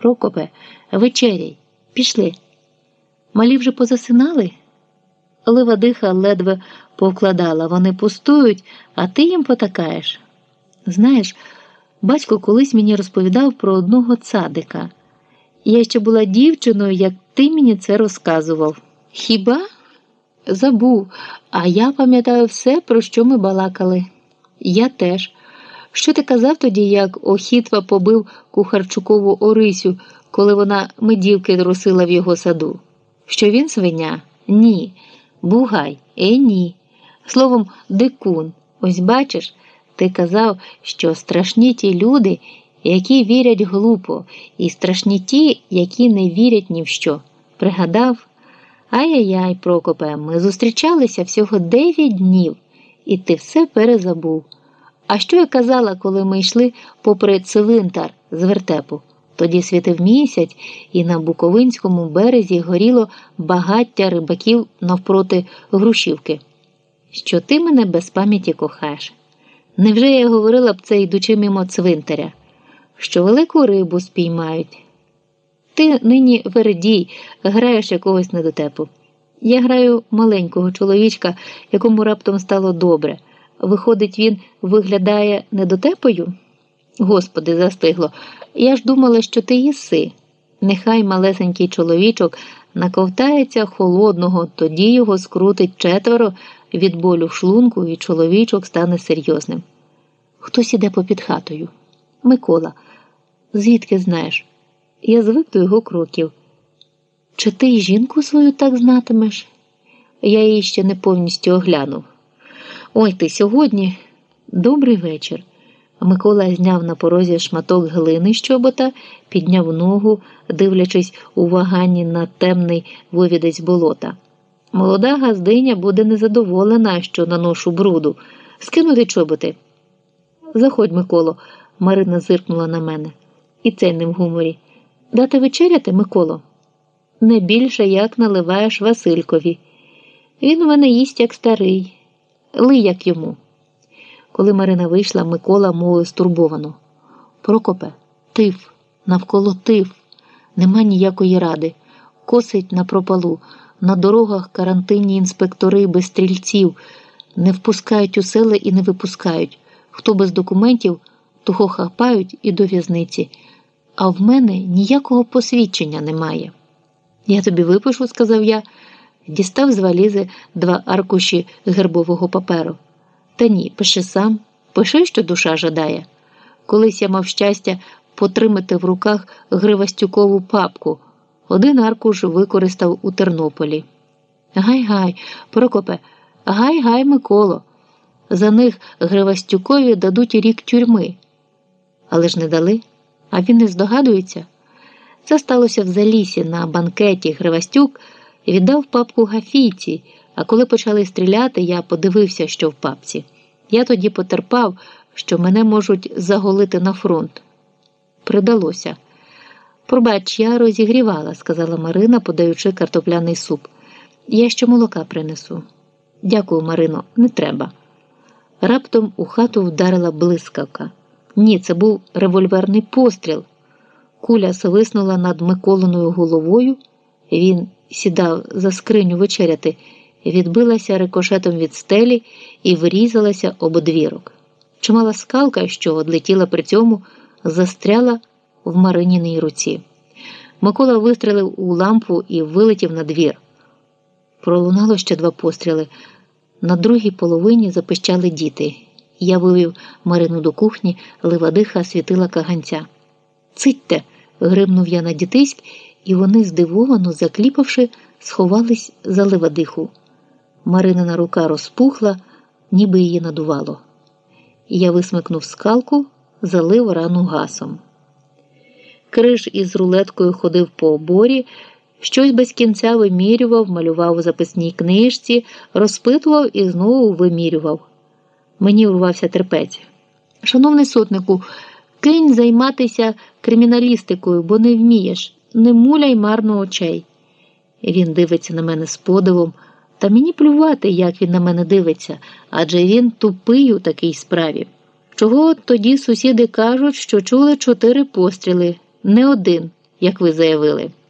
Прокопе, вечеряй, пішли. Малі вже позасинали? Ливадиха ледве повкладала. Вони пустують, а ти їм потакаєш. Знаєш, батько колись мені розповідав про одного цадика. Я ще була дівчиною, як ти мені це розказував. Хіба? Забув, а я пам'ятаю все, про що ми балакали. Я теж. Що ти казав тоді, як Охітва побив Кухарчукову Орисю, коли вона медівки трусила в його саду? Що він свиня? Ні. Бугай, е, ні. Словом, дикун. Ось бачиш, ти казав, що страшні ті люди, які вірять глупо, і страшні ті, які не вірять ні в що. Пригадав? Ай-яй-яй, Прокопе, ми зустрічалися всього дев'ять днів, і ти все перезабув. А що я казала, коли ми йшли попри цилинтар з вертепу? Тоді світив місяць, і на Буковинському березі горіло багаття рибаків навпроти Грушівки. Що ти мене без пам'яті кохаєш? Невже я говорила б це, йдучи мимо цвинтаря, що велику рибу спіймають? Ти нині вередій, граєш якогось недотепу. Я граю маленького чоловічка, якому раптом стало добре. Виходить, він виглядає недотепою? Господи, застигло. Я ж думала, що ти їси. Нехай малесенький чоловічок наковтається холодного, тоді його скрутить четверо від болю в шлунку, і чоловічок стане серйозним. Хтось іде попід хатою. Микола, звідки знаєш? Я звик до його кроків. Чи ти й жінку свою так знатимеш? Я її ще не повністю оглянув. Ой ти сьогодні добрий вечір. Микола зняв на порозі шматок глини з чобота, підняв ногу, дивлячись у ваганні на темний вивідець болота. Молода газдиня буде незадоволена, що наношу бруду. Скинути чоботи. Заходь, Миколо, Марина зиркнула на мене. І цей не в гуморі. Дати вечеряти, Миколо? Не більше як наливаєш Василькові. Він у мене їсть як старий, ли як йому. Коли Марина вийшла, Микола мовив стурбовано. Прокопе, тиф, навколо тиф, нема ніякої ради. Косить на пропалу, на дорогах карантинні інспектори без стрільців, не впускають у сели і не випускають. Хто без документів, того хапають і до в'язниці. А в мене ніякого посвідчення немає. Я тобі випишу, сказав я, дістав з валізи два аркуші гербового паперу. Та ні, пиши сам, пиши, що душа жадає. Колись я мав щастя потримати в руках Гривастюкову папку. Один аркуш використав у Тернополі. Гай гай, Прокопе, гай гай, Миколо. За них Гривастюкові дадуть рік тюрми. Але ж не дали, а він не здогадується. Це сталося в залісі на банкеті Гривастюк віддав папку Гафійці. А коли почали стріляти, я подивився, що в папці. Я тоді потерпав, що мене можуть заголити на фронт. Придалося. Пробач, я розігрівала, сказала Марина, подаючи картопляний суп. Я ще молока принесу. Дякую, Марино, не треба. Раптом у хату вдарила блискавка. Ні, це був револьверний постріл. Куля свиснула над Миколиною головою. Він сідав за скриню вечеряти відбилася рикошетом від стелі і врізалася об одвірок. Чимала скалка, що одлетіла при цьому, застряла в Мариніній руці. Микола вистрелив у лампу і вилетів на двір. Пролунало ще два постріли. На другій половині запищали діти. Я вивів Марину до кухні, ливадиха світила каганця. Цитьте. гримнув я на дітиськ, і вони, здивовано закліпавши, сховались за ливадиху. Маринина рука розпухла, ніби її надувало. Я висмикнув скалку, залив рану гасом. Криш із рулеткою ходив по оборі, щось без кінця вимірював, малював у записній книжці, розпитував і знову вимірював. Мені урвався терпець. Шановний сотнику, кинь займатися криміналістикою, бо не вмієш, не муляй марно очей. Він дивиться на мене з подивом. Та мені плювати, як він на мене дивиться, адже він тупий у такій справі. Чого тоді сусіди кажуть, що чули чотири постріли, не один. як ви заявили.